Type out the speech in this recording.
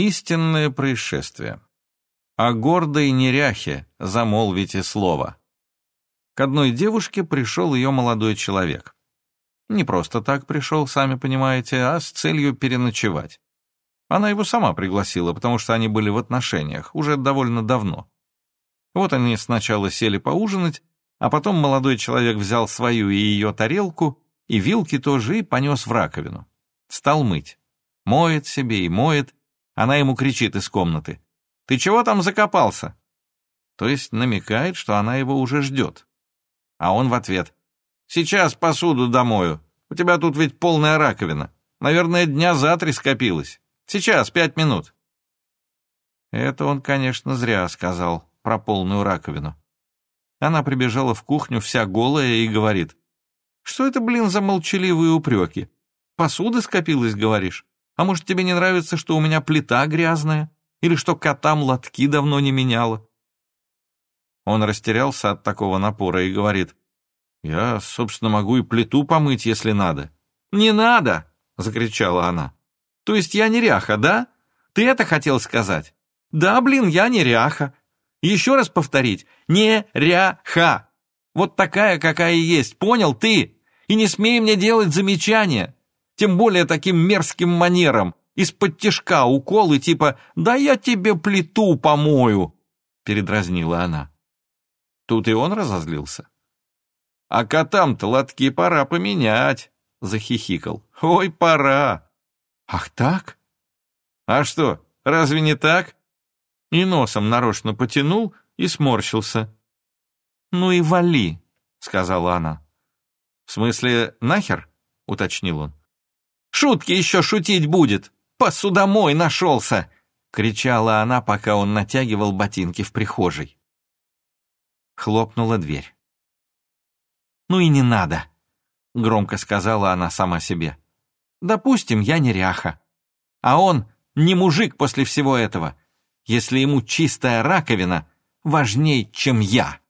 Истинное происшествие. О гордой неряхе замолвите слово. К одной девушке пришел ее молодой человек. Не просто так пришел, сами понимаете, а с целью переночевать. Она его сама пригласила, потому что они были в отношениях уже довольно давно. Вот они сначала сели поужинать, а потом молодой человек взял свою и ее тарелку, и вилки тоже, и понес в раковину. Стал мыть. Моет себе и моет, она ему кричит из комнаты. «Ты чего там закопался?» То есть намекает, что она его уже ждет. А он в ответ. «Сейчас посуду домою. У тебя тут ведь полная раковина. Наверное, дня за три скопилось. Сейчас, пять минут». Это он, конечно, зря сказал про полную раковину. Она прибежала в кухню вся голая и говорит. «Что это, блин, за молчаливые упреки? Посуда скопилась, говоришь? А может, тебе не нравится, что у меня плита грязная? Или что котам лотки давно не меняла?» Он растерялся от такого напора и говорит, «Я, собственно, могу и плиту помыть, если надо». «Не надо!» — закричала она. «То есть я неряха, да? Ты это хотел сказать?» «Да, блин, я неряха. Еще раз повторить. Неряха. Вот такая, какая есть, понял ты? И не смей мне делать замечания тем более таким мерзким манером, из-под тишка уколы типа «да я тебе плиту помою», — передразнила она. Тут и он разозлился. «А котам-то лотки пора поменять», — захихикал. «Ой, пора!» «Ах так?» «А что, разве не так?» И носом нарочно потянул и сморщился. «Ну и вали», — сказала она. «В смысле, нахер?» — уточнил он. Шутки еще шутить будет! Посудомой нашелся!» — кричала она, пока он натягивал ботинки в прихожей. Хлопнула дверь. «Ну и не надо», — громко сказала она сама себе. «Допустим, я неряха. А он не мужик после всего этого, если ему чистая раковина важней, чем я».